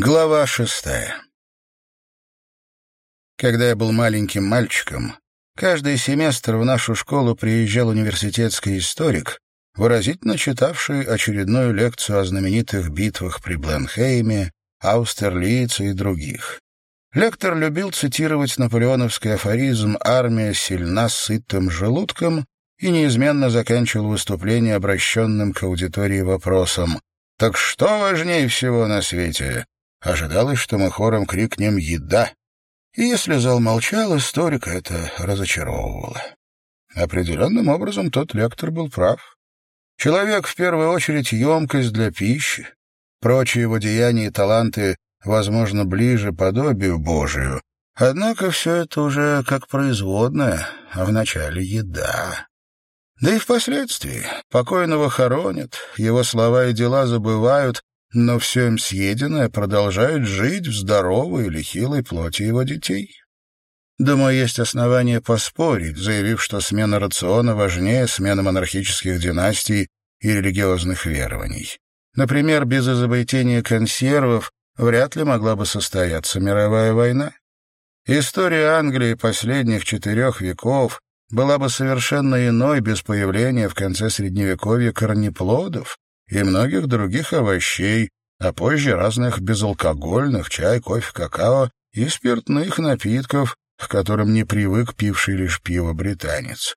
Глава шестая Когда я был маленьким мальчиком, каждый семестр в нашу школу приезжал университетский историк, выразительно читавший очередную лекцию о знаменитых битвах при Бленхейме, Аустерлице и других. Лектор любил цитировать наполеоновский афоризм «Армия сильна сытым желудком» и неизменно заканчивал выступление обращенным к аудитории вопросом «Так что важнее всего на свете?» Ожидалось, что мы хором крикнем «Еда!» И если зал молчал, историка это разочаровывало. Определенным образом тот лектор был прав. Человек, в первую очередь, емкость для пищи. Прочие его деяния и таланты, возможно, ближе подобию Божию. Однако все это уже как производное, а вначале еда. Да и впоследствии покойного хоронят, его слова и дела забывают, но все им съеденное продолжает жить в здоровой или хилой плоти его детей. Думаю, есть основания поспорить, заявив, что смена рациона важнее смены монархических династий и религиозных верований. Например, без изобретения консервов вряд ли могла бы состояться мировая война. История Англии последних четырех веков была бы совершенно иной без появления в конце Средневековья корнеплодов, и многих других овощей, а позже разных безалкогольных, чай, кофе, какао и спиртных напитков, к которым не привык пивший лишь пиво британец.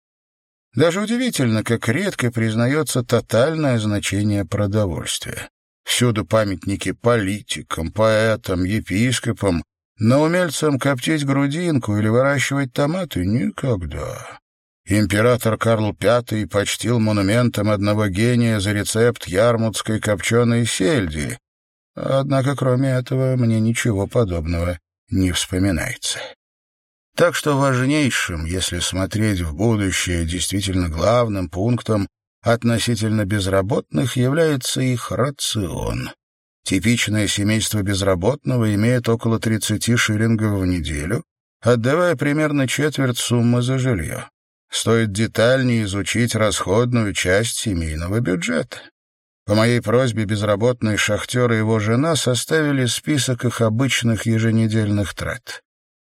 Даже удивительно, как редко признается тотальное значение продовольствия. Всюду памятники политикам, поэтам, епископам, но умельцам коптить грудинку или выращивать томаты — никогда. Император Карл V почтил монументом одного гения за рецепт ярмутской копченой сельди. Однако, кроме этого, мне ничего подобного не вспоминается. Так что важнейшим, если смотреть в будущее, действительно главным пунктом относительно безработных является их рацион. Типичное семейство безработного имеет около 30 шиллингов в неделю, отдавая примерно четверть суммы за жилье стоит детальнее изучить расходную часть семейного бюджета. По моей просьбе безработные шахтеры и его жена составили список их обычных еженедельных трат.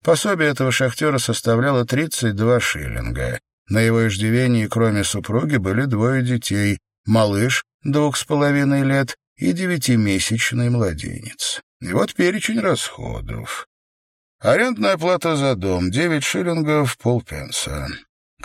Пособие этого шахтера составляло 32 шиллинга. На его иждивении, кроме супруги, были двое детей — малыш двух с половиной лет и девятимесячный младенец. И вот перечень расходов. Арендная плата за дом — 9 шиллингов полпенса.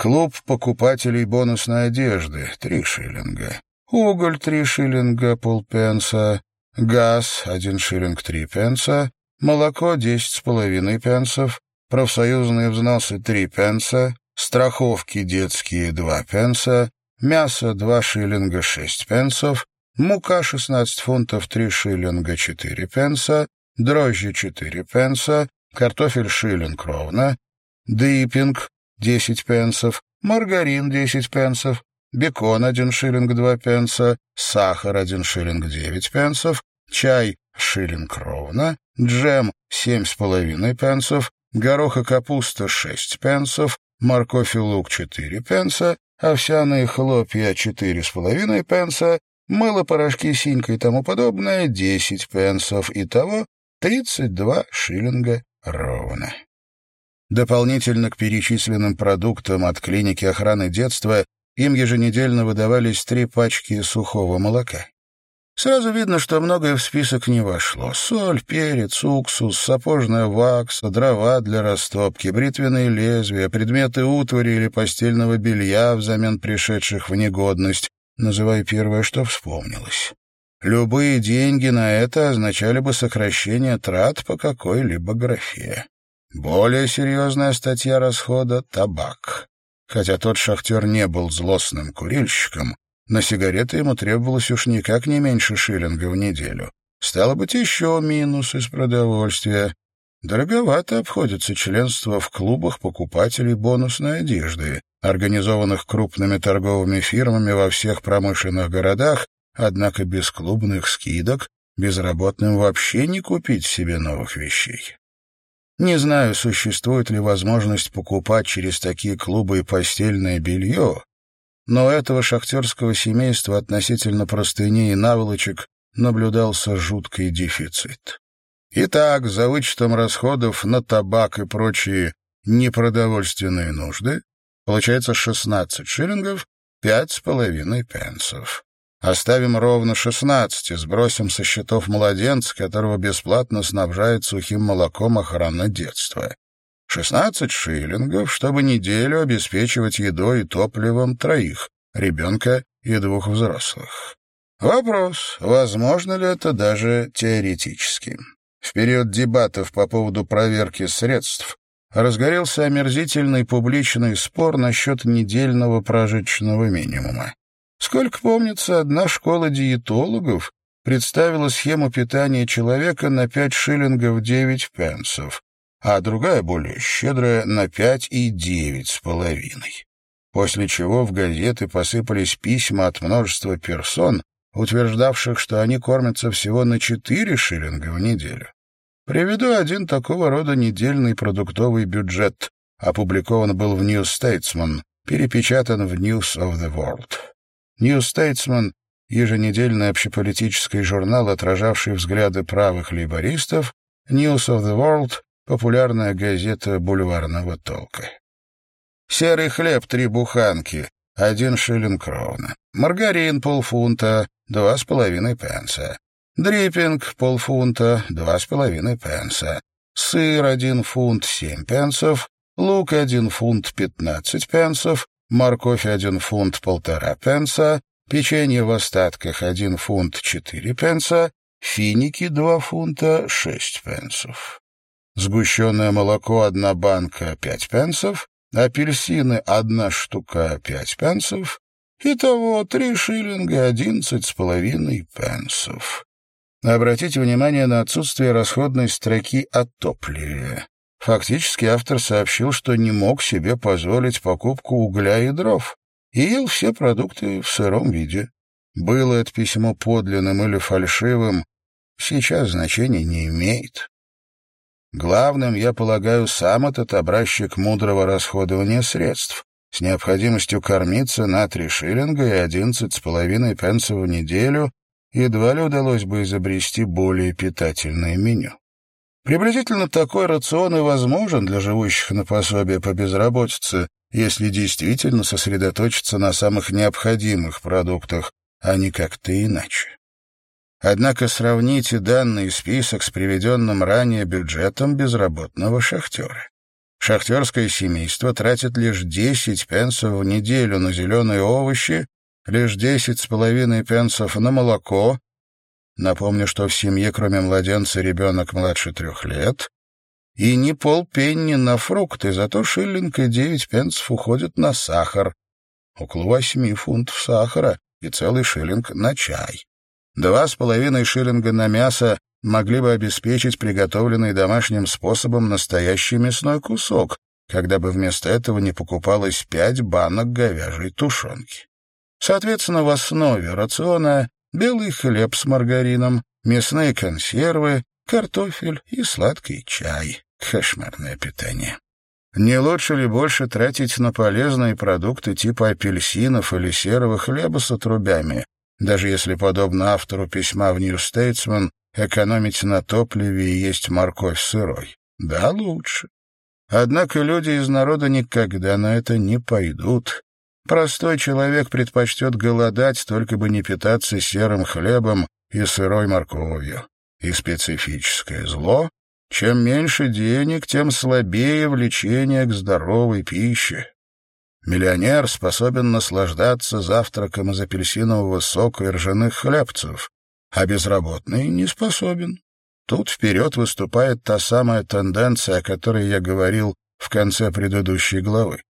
Клуб покупателей бонусной одежды — три шиллинга. Уголь — три шиллинга полпенса. Газ — один шиллинг три пенса. Молоко — десять с половиной пенсов. Профсоюзные взносы — три пенса. Страховки детские — два пенса. Мясо — два шиллинга шесть пенсов. Мука — шестнадцать фунтов три шиллинга четыре пенса. Дрожжи — четыре пенса. Картофель — шиллинг ровно. Диппинг 10 пенсов, маргарин 10 пенсов, бекон 1 шиллинг 2 пенса, сахар 1 шиллинг 9 пенсов, чай шиллинг ровно, джем 7,5 пенсов, горох и капуста 6 пенсов, морковь и лук 4 пенса, овсяные хлопья 4,5 пенса, мыло, порошки, синька и тому подобное 10 пенсов. Итого 32 шиллинга ровно. Дополнительно к перечисленным продуктам от клиники охраны детства им еженедельно выдавались три пачки сухого молока. Сразу видно, что многое в список не вошло. Соль, перец, уксус, сапожная вакса, дрова для растопки, бритвенные лезвия, предметы утвари или постельного белья взамен пришедших в негодность, называя первое, что вспомнилось. Любые деньги на это означали бы сокращение трат по какой-либо графе. Более серьезная статья расхода — табак. Хотя тот шахтер не был злостным курильщиком, на сигареты ему требовалось уж никак не меньше шиллинга в неделю. Стало быть, еще минус из продовольствия. Дороговато обходится членство в клубах покупателей бонусной одежды, организованных крупными торговыми фирмами во всех промышленных городах, однако без клубных скидок безработным вообще не купить себе новых вещей. Не знаю, существует ли возможность покупать через такие клубы и постельное белье, но этого шахтерского семейства относительно простыней и наволочек наблюдался жуткий дефицит. Итак, за вычетом расходов на табак и прочие непродовольственные нужды, получается 16 шиллингов, пять с половиной пенсов. Оставим ровно 16 и сбросим со счетов младенца, которого бесплатно снабжает сухим молоком охрана детства. 16 шиллингов, чтобы неделю обеспечивать едой и топливом троих, ребенка и двух взрослых. Вопрос, возможно ли это даже теоретически. В период дебатов по поводу проверки средств разгорелся омерзительный публичный спор насчет недельного прожиточного минимума. Сколько помнится, одна школа диетологов представила схему питания человека на 5 шиллингов 9 пенсов, а другая, более щедрая, на 5 и 9 с половиной. После чего в газеты посыпались письма от множества персон, утверждавших, что они кормятся всего на 4 шиллинга в неделю. Приведу один такого рода недельный продуктовый бюджет. Опубликован был в New Statesman, перепечатан в News of the World. New Statesman — еженедельный общеполитический журнал, отражавший взгляды правых лейбористов, News of the World — популярная газета бульварного толка. Серый хлеб — три буханки, один шиллинг ровно. Маргарин — полфунта, два с половиной пенса. Дриппинг — полфунта, два с половиной пенса. Сыр — один фунт, семь пенсов. Лук — один фунт, пятнадцать пенсов морковь один фунт полтора пенса, печенье в остатках один фунт четыре пенса, финики два фунта шесть пенсов. Сгущенное молоко одна банка пять пенсов, апельсины одна штука пять пенсов, Итого три шиллинга одиннадцать с половиной пенсов. Обратите внимание на отсутствие расходной строки о топливе. Фактически автор сообщил, что не мог себе позволить покупку угля и дров и ел все продукты в сыром виде. Было это письмо подлинным или фальшивым, сейчас значения не имеет. Главным, я полагаю, сам этот образчик мудрого расходования средств с необходимостью кормиться на три шиллинга и одиннадцать с половиной пенсов в неделю едва ли удалось бы изобрести более питательное меню. Приблизительно такой рацион и возможен для живущих на пособие по безработице, если действительно сосредоточиться на самых необходимых продуктах, а не как-то иначе. Однако сравните данный список с приведенным ранее бюджетом безработного шахтера. Шахтерское семейство тратит лишь 10 пенсов в неделю на зеленые овощи, лишь 10 с половиной пенсов на молоко, Напомню, что в семье, кроме младенца, ребенок младше трех лет, и не полпенни на фрукты, зато шиллинг и девять пенсов уходят на сахар, около восьми фунтов сахара и целый шиллинг на чай. Два с половиной шиллинга на мясо могли бы обеспечить приготовленный домашним способом настоящий мясной кусок, когда бы вместо этого не покупалось пять банок говяжьей тушенки. Соответственно, в основе рациона белый хлеб с маргарином, мясные консервы, картофель и сладкий чай. Кошмарное питание. Не лучше ли больше тратить на полезные продукты типа апельсинов или серого хлеба с отрубями, даже если, подобно автору письма в New Statesman, экономить на топливе и есть морковь сырой? Да, лучше. Однако люди из народа никогда на это не пойдут. Простой человек предпочтет голодать, только бы не питаться серым хлебом и сырой морковью. И специфическое зло — чем меньше денег, тем слабее влечение к здоровой пище. Миллионер способен наслаждаться завтраком из апельсинового сока и ржаных хлебцев, а безработный не способен. Тут вперед выступает та самая тенденция, о которой я говорил в конце предыдущей главы.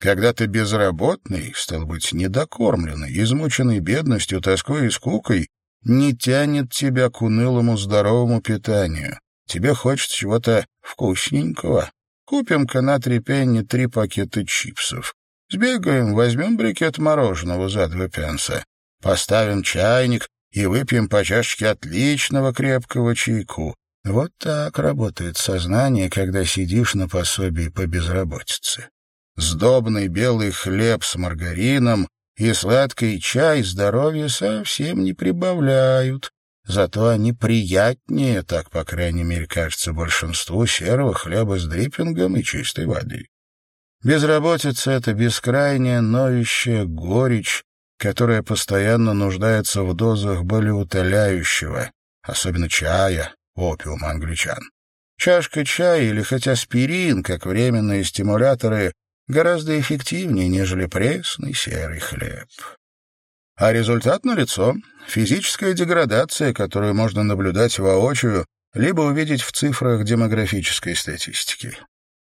Когда ты безработный, стал быть, недокормленный, измученный бедностью, тоской и скукой, не тянет тебя к унылому здоровому питанию. Тебе хочется чего-то вкусненького. Купим-ка на три пенни три пакета чипсов. Сбегаем, возьмем брикет мороженого за два пенса. Поставим чайник и выпьем по чашечке отличного крепкого чайку. Вот так работает сознание, когда сидишь на пособии по безработице. Сдобный белый хлеб с маргарином и сладкий чай здоровья совсем не прибавляют. зато они приятнее, так, по крайней мере, кажется большинству серого хлеба с дриппингом и чистой водой. Безработица — это бескрайняя ноющая горечь, которая постоянно нуждается в дозах болеутоляющего, особенно чая, опиума англичан. Чашка чая или хоть аспирин, как временные стимуляторы, гораздо эффективнее, нежели пресный серый хлеб. А результат налицо — физическая деградация, которую можно наблюдать воочию, либо увидеть в цифрах демографической статистики.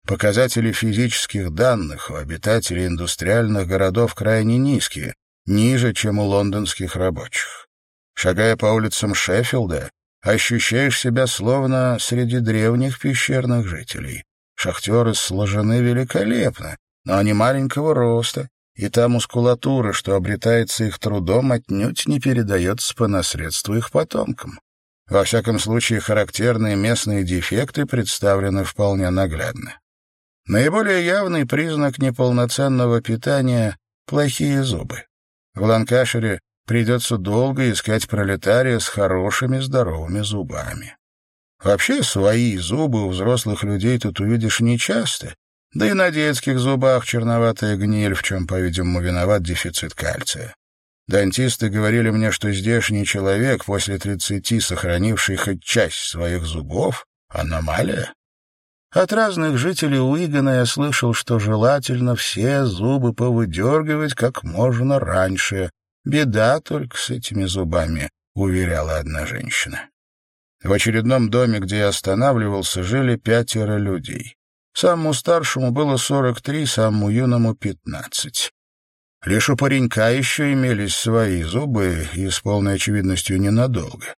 Показатели физических данных у обитателей индустриальных городов крайне низкие, ниже, чем у лондонских рабочих. Шагая по улицам Шеффилда, ощущаешь себя словно среди древних пещерных жителей. Шахтеры сложены великолепно, но они маленького роста, и та мускулатура, что обретается их трудом, отнюдь не передается по наследству их потомкам. Во всяком случае, характерные местные дефекты представлены вполне наглядно. Наиболее явный признак неполноценного питания — плохие зубы. В Ланкашире придется долго искать пролетария с хорошими здоровыми зубами. Вообще, свои зубы у взрослых людей тут увидишь нечасто, да и на детских зубах черноватая гниль, в чем, по-видимому, виноват дефицит кальция. Дантисты говорили мне, что здешний человек, после тридцати сохранивший хоть часть своих зубов, аномалия. От разных жителей Уигана я слышал, что желательно все зубы повыдергивать как можно раньше. Беда только с этими зубами, — уверяла одна женщина. В очередном доме, где я останавливался, жили пятеро людей. Самому старшему было сорок три, самому юному — пятнадцать. Лишь у паренька еще имелись свои зубы, и с полной очевидностью ненадолго.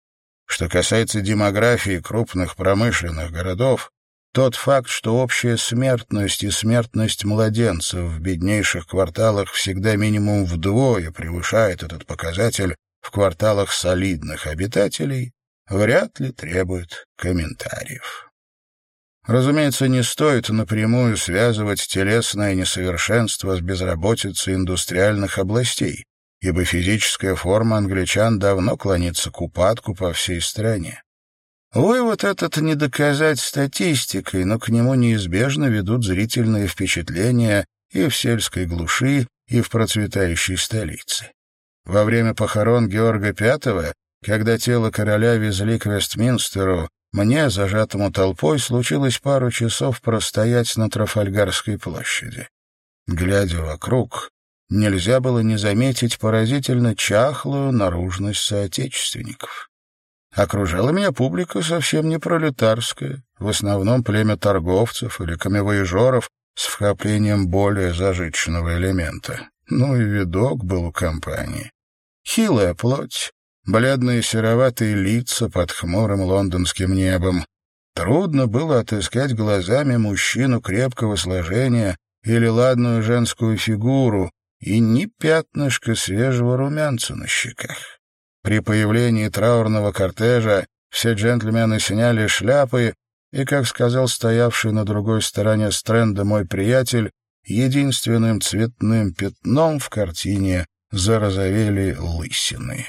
Что касается демографии крупных промышленных городов, тот факт, что общая смертность и смертность младенцев в беднейших кварталах всегда минимум вдвое превышает этот показатель в кварталах солидных обитателей, вряд ли требует комментариев. Разумеется, не стоит напрямую связывать телесное несовершенство с безработицей индустриальных областей, ибо физическая форма англичан давно клонится к упадку по всей стране. Вывод этот не доказать статистикой, но к нему неизбежно ведут зрительные впечатления и в сельской глуши, и в процветающей столице. Во время похорон Георга V, когда тело короля везли к Вестминстеру, мне, зажатому толпой, случилось пару часов простоять на Трафальгарской площади. Глядя вокруг, нельзя было не заметить поразительно чахлую наружность соотечественников. Окружала меня публика совсем не пролетарская, в основном племя торговцев или камевоежоров с вкраплением более зажиточного элемента. Ну и видок был у компании. Хилая плоть, бледные сероватые лица под хмурым лондонским небом. Трудно было отыскать глазами мужчину крепкого сложения или ладную женскую фигуру, и ни пятнышка свежего румянца на щеках. При появлении траурного кортежа все джентльмены сняли шляпы, и, как сказал стоявший на другой стороне стренда мой приятель, единственным цветным пятном в картине зарозовели лысины.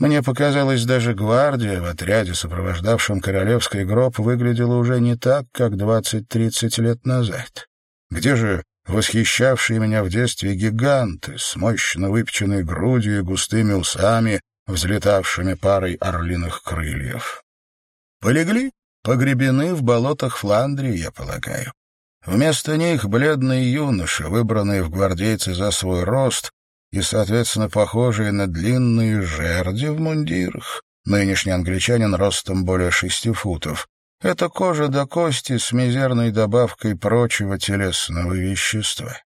Мне показалось, даже гвардия в отряде, сопровождавшем королевский гроб, выглядела уже не так, как двадцать-тридцать лет назад. Где же восхищавшие меня в детстве гиганты с мощно выпеченной грудью и густыми усами, взлетавшими парой орлиных крыльев. Полегли, погребены в болотах Фландрии, я полагаю. Вместо них бледные юноши, выбранные в гвардейцы за свой рост и, соответственно, похожие на длинные жерди в мундирах. Нынешний англичанин ростом более шести футов. Это кожа до кости с мизерной добавкой прочего телесного вещества.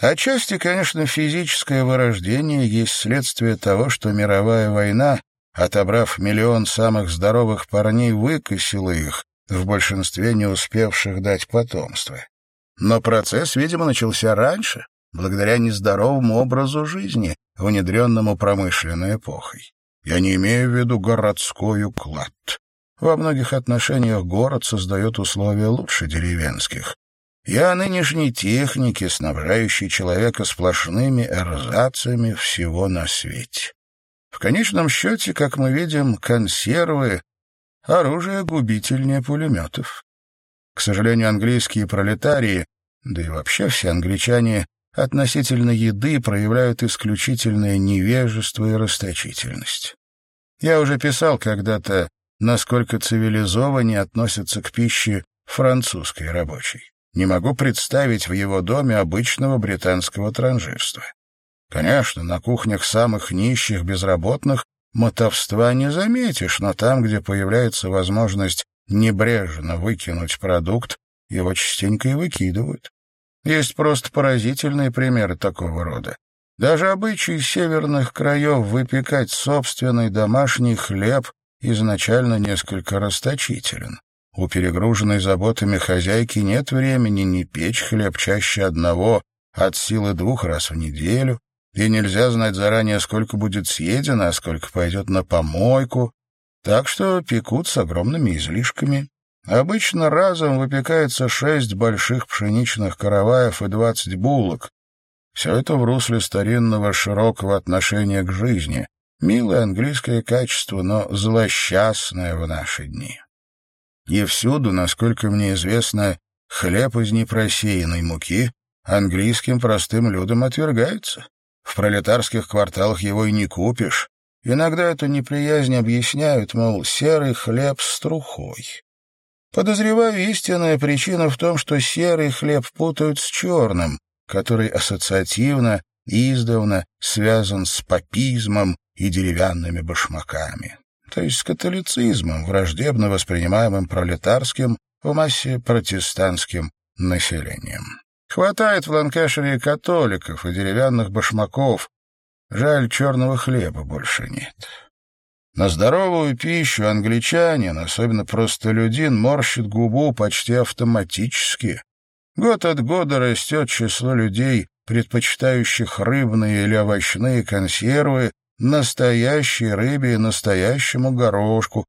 Отчасти, конечно, физическое вырождение есть следствие того, что мировая война, отобрав миллион самых здоровых парней, выкосила их, в большинстве не успевших дать потомство. Но процесс, видимо, начался раньше, благодаря нездоровому образу жизни, внедренному промышленной эпохой. Я не имею в виду городской уклад. Во многих отношениях город создает условия лучше деревенских, о нынешней технике, снабжающей человека сплошными эрзациями всего на свете. В конечном счете, как мы видим, консервы — оружие губительнее пулеметов. К сожалению, английские пролетарии, да и вообще все англичане, относительно еды проявляют исключительное невежество и расточительность. Я уже писал когда-то, насколько цивилизованнее относятся к пище французской рабочей. Не могу представить в его доме обычного британского транжирства. Конечно, на кухнях самых нищих безработных мотовства не заметишь, но там, где появляется возможность небрежно выкинуть продукт, его частенько и выкидывают. Есть просто поразительные примеры такого рода. Даже обычай северных краев выпекать собственный домашний хлеб изначально несколько расточителен. У перегруженной заботами хозяйки нет времени не печь хлеб чаще одного, от силы двух раз в неделю, и нельзя знать заранее, сколько будет съедено, а сколько пойдет на помойку, так что пекут с огромными излишками. Обычно разом выпекается шесть больших пшеничных караваев и двадцать булок. Все это в русле старинного широкого отношения к жизни. Милое английское качество, но злосчастное в наши дни. И всюду, насколько мне известно, хлеб из непросеянной муки английским простым людям отвергается. В пролетарских кварталах его и не купишь. Иногда эту неприязнь объясняют, мол, серый хлеб с трухой. Подозреваю, истинная причина в том, что серый хлеб путают с черным, который ассоциативно, издавна связан с папизмом и деревянными башмаками, то есть с католицизмом, враждебно воспринимаемым пролетарским в массе протестантским населением. Хватает в Ланкашире католиков и деревянных башмаков, жаль, черного хлеба больше нет. На здоровую пищу англичанин, особенно простолюдин, морщит губу почти автоматически. Год от года растет число людей, предпочитающих рыбные или овощные консервы, настоящей рыбе и настоящему горошку,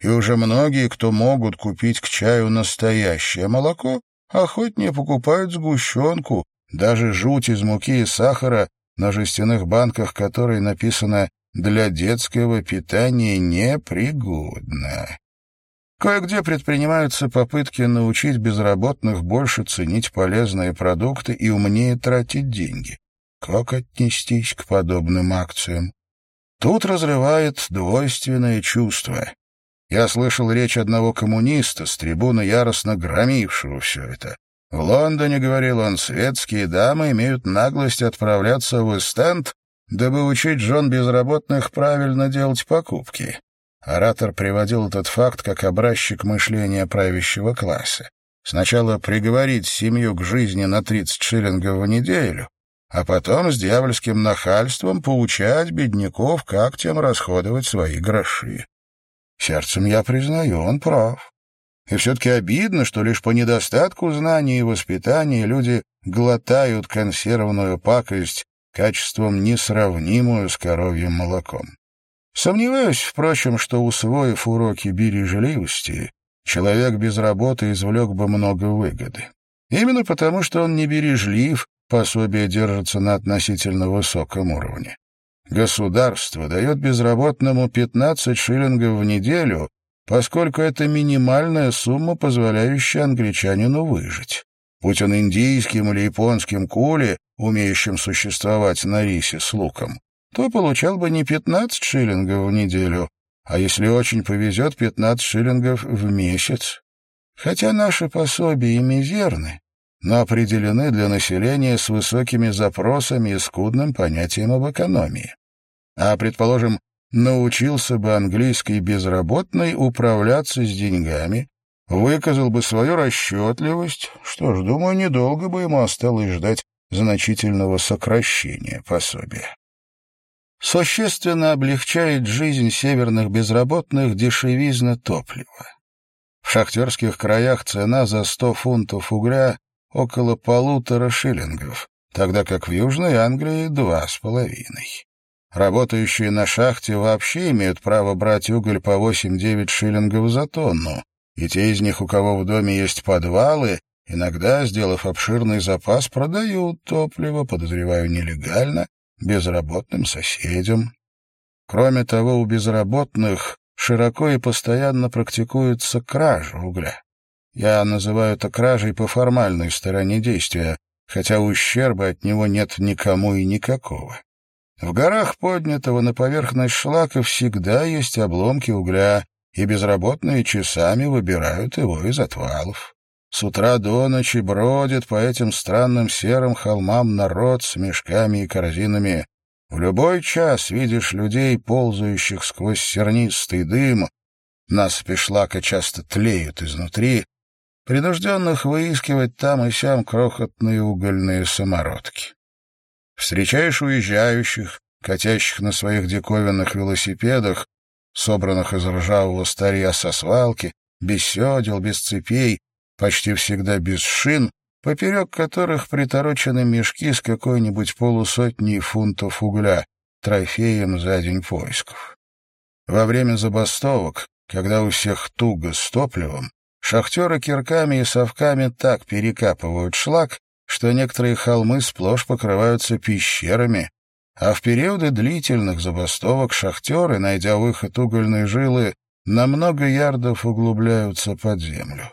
и уже многие, кто могут купить к чаю настоящее молоко, охотнее покупают сгущенку, даже жуть из муки и сахара, на жестяных банках которой написано для детского питания непригодна. Кое-где предпринимаются попытки научить безработных больше ценить полезные продукты и умнее тратить деньги. Как отнестись к подобным акциям? Тут разрывает двойственное чувство. Я слышал речь одного коммуниста с трибуны, яростно громившего все это. В Лондоне, говорил он, светские дамы имеют наглость отправляться в Эстенд дабы учить жен безработных правильно делать покупки. Оратор приводил этот факт как образчик мышления правящего класса. Сначала приговорить семью к жизни на 30 шиллингов в неделю, а потом с дьявольским нахальством поучать бедняков, как тем расходовать свои гроши. Сердцем я признаю, он прав. И все-таки обидно, что лишь по недостатку знаний и воспитания люди глотают консервную пакость качеством несравнимую с коровьим молоком. Сомневаюсь, впрочем, что, усвоив уроки бережливости, человек без работы извлек бы много выгоды. Именно потому, что он не бережлив, пособие держится на относительно высоком уровне. Государство дает безработному 15 шиллингов в неделю, поскольку это минимальная сумма, позволяющая англичанину выжить. Будь он индийским или японским кули, умеющим существовать на рисе с луком, то получал бы не 15 шиллингов в неделю, а если очень повезет, 15 шиллингов в месяц. Хотя наши пособия и мизерны, но определены для населения с высокими запросами и скудным понятием об экономии. А, предположим, научился бы английский безработный управляться с деньгами, выказал бы свою расчетливость, что ж, думаю, недолго бы ему осталось ждать значительного сокращения пособия. Существенно облегчает жизнь северных безработных дешевизна топлива. В шахтерских краях цена за 100 фунтов угля около полутора шиллингов, тогда как в Южной Англии — два с половиной. Работающие на шахте вообще имеют право брать уголь по 8-9 шиллингов за тонну, и те из них, у кого в доме есть подвалы, иногда, сделав обширный запас, продают топливо, подозреваю, нелегально, безработным соседям. Кроме того, у безработных широко и постоянно практикуется кража угля. Я называю это кражей по формальной стороне действия, хотя ущерба от него нет никому и никакого. В горах поднятого на поверхность шлака всегда есть обломки угля, и безработные часами выбирают его из отвалов. С утра до ночи бродит по этим странным серым холмам народ с мешками и корзинами. В любой час видишь людей, ползающих сквозь сернистый дым. Насыпи шлака часто тлеют изнутри, принужденных выискивать там и сям крохотные угольные самородки. Встречаешь уезжающих, катящих на своих диковинных велосипедах, собранных из ржавого старья со свалки, без седел, без цепей, почти всегда без шин, поперек которых приторочены мешки с какой-нибудь полусотней фунтов угля, трофеем за день поисков. Во время забастовок, когда у всех туго с топливом, шахтеры кирками и совками так перекапывают шлак, что некоторые холмы сплошь покрываются пещерами, а в периоды длительных забастовок шахтеры, найдя выход угольной жилы, на много ярдов углубляются под землю.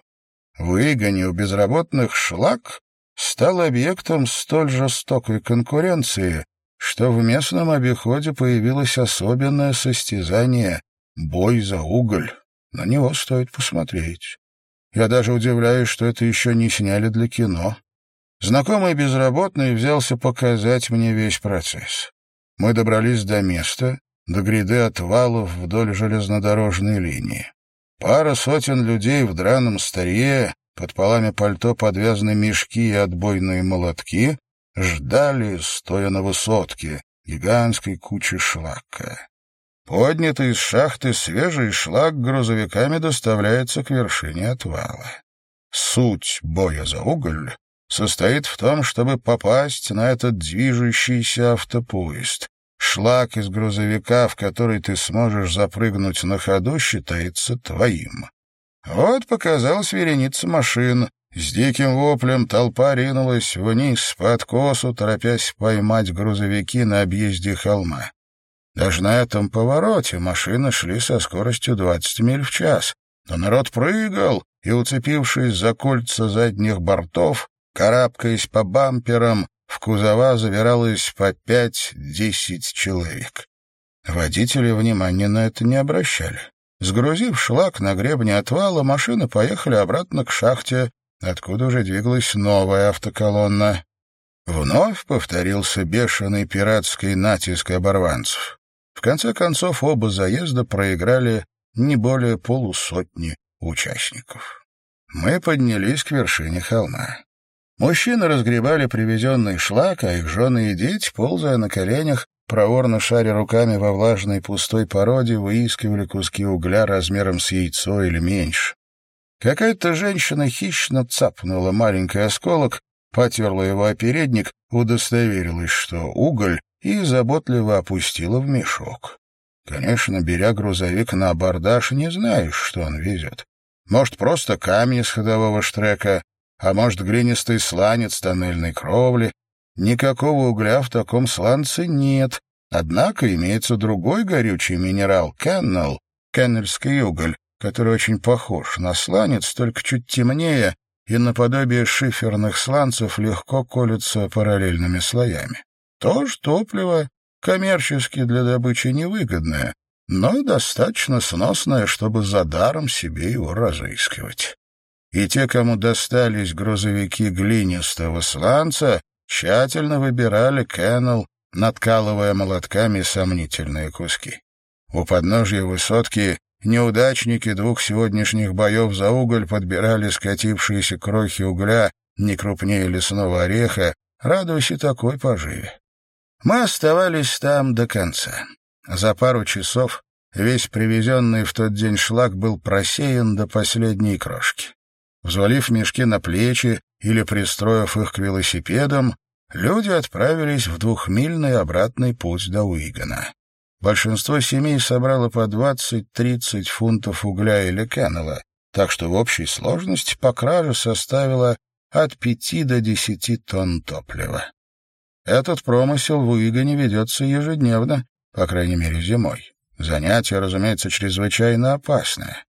Выгони у безработных шлак стал объектом столь жестокой конкуренции, что в местном обиходе появилось особенное состязание — бой за уголь. На него стоит посмотреть. Я даже удивляюсь, что это еще не сняли для кино. Знакомый безработный взялся показать мне весь процесс. Мы добрались до места, до гряды отвалов вдоль железнодорожной линии. Пара сотен людей в драном старье, под полами пальто подвязаны мешки и отбойные молотки, ждали, стоя на высотке, гигантской кучи шлака. Поднятый из шахты свежий шлак грузовиками доставляется к вершине отвала. Суть боя за уголь состоит в том, чтобы попасть на этот движущийся автопоезд. Шлак из грузовика, в который ты сможешь запрыгнуть на ходу, считается твоим. Вот показалась вереница машин. С диким воплем толпа ринулась вниз по откосу, торопясь поймать грузовики на объезде холма. Даже на этом повороте машины шли со скоростью 20 миль в час. Но народ прыгал и, уцепившись за кольца задних бортов, Карабкаясь по бамперам, в кузова забиралось по пять-десять человек. Водители внимания на это не обращали. Сгрузив шлак на гребне отвала, машины поехали обратно к шахте, откуда уже двигалась новая автоколонна. Вновь повторился бешеный пиратский натиск оборванцев. В конце концов, оба заезда проиграли не более полусотни участников. Мы поднялись к вершине холма. Мужчины разгребали привезенный шлак, а их жены и дети, ползая на коленях, проворно шаря руками во влажной пустой породе, выискивали куски угля размером с яйцо или меньше. Какая-то женщина хищно цапнула маленький осколок, потерла его о передник, удостоверилась, что уголь, и заботливо опустила в мешок. Конечно, беря грузовик на абордаж, не знаешь, что он везет. Может, просто камни с ходового штрека, а может, глинистый сланец тоннельной кровли. Никакого угля в таком сланце нет, однако имеется другой горючий минерал — кеннел, кеннельский уголь, который очень похож на сланец, только чуть темнее и наподобие шиферных сланцев легко колется параллельными слоями. Тоже топливо, коммерчески для добычи невыгодное, но достаточно сносное, чтобы за даром себе его разыскивать и те, кому достались грузовики глинистого сланца, тщательно выбирали Кеннел, надкалывая молотками сомнительные куски. У подножья высотки неудачники двух сегодняшних боев за уголь подбирали скатившиеся крохи угля не крупнее лесного ореха, радуясь и такой поживе. Мы оставались там до конца. За пару часов весь привезенный в тот день шлак был просеян до последней крошки. Взвалив мешки на плечи или пристроив их к велосипедам, люди отправились в двухмильный обратный путь до Уигана. Большинство семей собрало по 20-30 фунтов угля или кеннела, так что в общей сложности по краже составила от 5 до 10 тонн топлива. Этот промысел в Уигане ведется ежедневно, по крайней мере зимой. Занятие, разумеется, чрезвычайно опасное.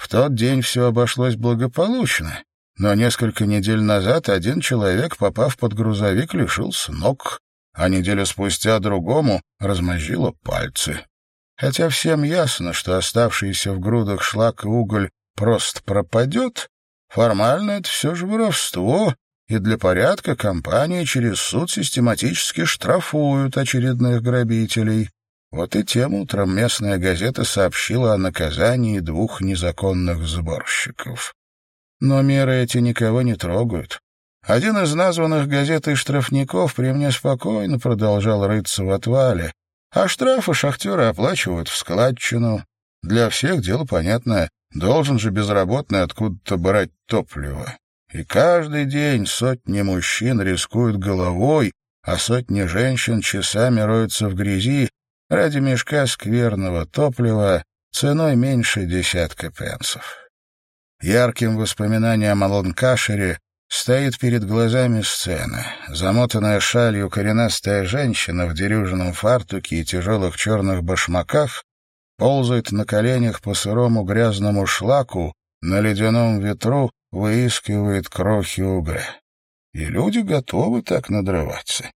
В тот день все обошлось благополучно, но несколько недель назад один человек, попав под грузовик, лишился ног, а неделю спустя другому размозжило пальцы. Хотя всем ясно, что оставшийся в грудах шлак и уголь просто пропадет, формально это все же воровство, и для порядка компании через суд систематически штрафуют очередных грабителей. Вот и тем утром местная газета сообщила о наказании двух незаконных сборщиков. Но меры эти никого не трогают. Один из названных газетой штрафников при мне спокойно продолжал рыться в отвале, а штрафы шахтеры оплачивают в складчину. Для всех дело понятное, должен же безработный откуда-то брать топливо. И каждый день сотни мужчин рискуют головой, а сотни женщин часами роются в грязи ради мешка скверного топлива ценой меньше десятка пенсов. Ярким воспоминанием о Лонкашере стоит перед глазами сцена. Замотанная шалью коренастая женщина в дерюжном фартуке и тяжелых черных башмаках ползает на коленях по сырому грязному шлаку на ледяном ветру выискивает крохи угля. И люди готовы так надрываться.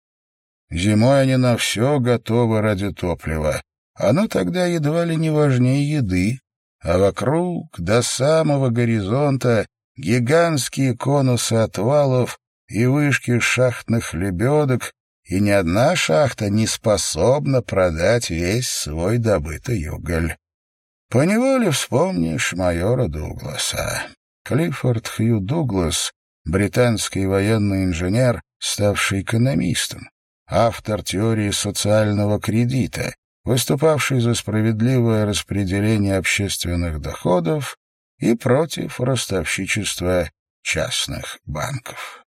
Зимой они на все готовы ради топлива. Оно тогда едва ли не важнее еды. А вокруг, до самого горизонта, гигантские конусы отвалов и вышки шахтных лебедок, и ни одна шахта не способна продать весь свой добытый уголь. Поневоле вспомнишь майора Дугласа. Клиффорд Хью Дуглас, британский военный инженер, ставший экономистом, автор теории социального кредита, выступавший за справедливое распределение общественных доходов и против ростовщичества частных банков.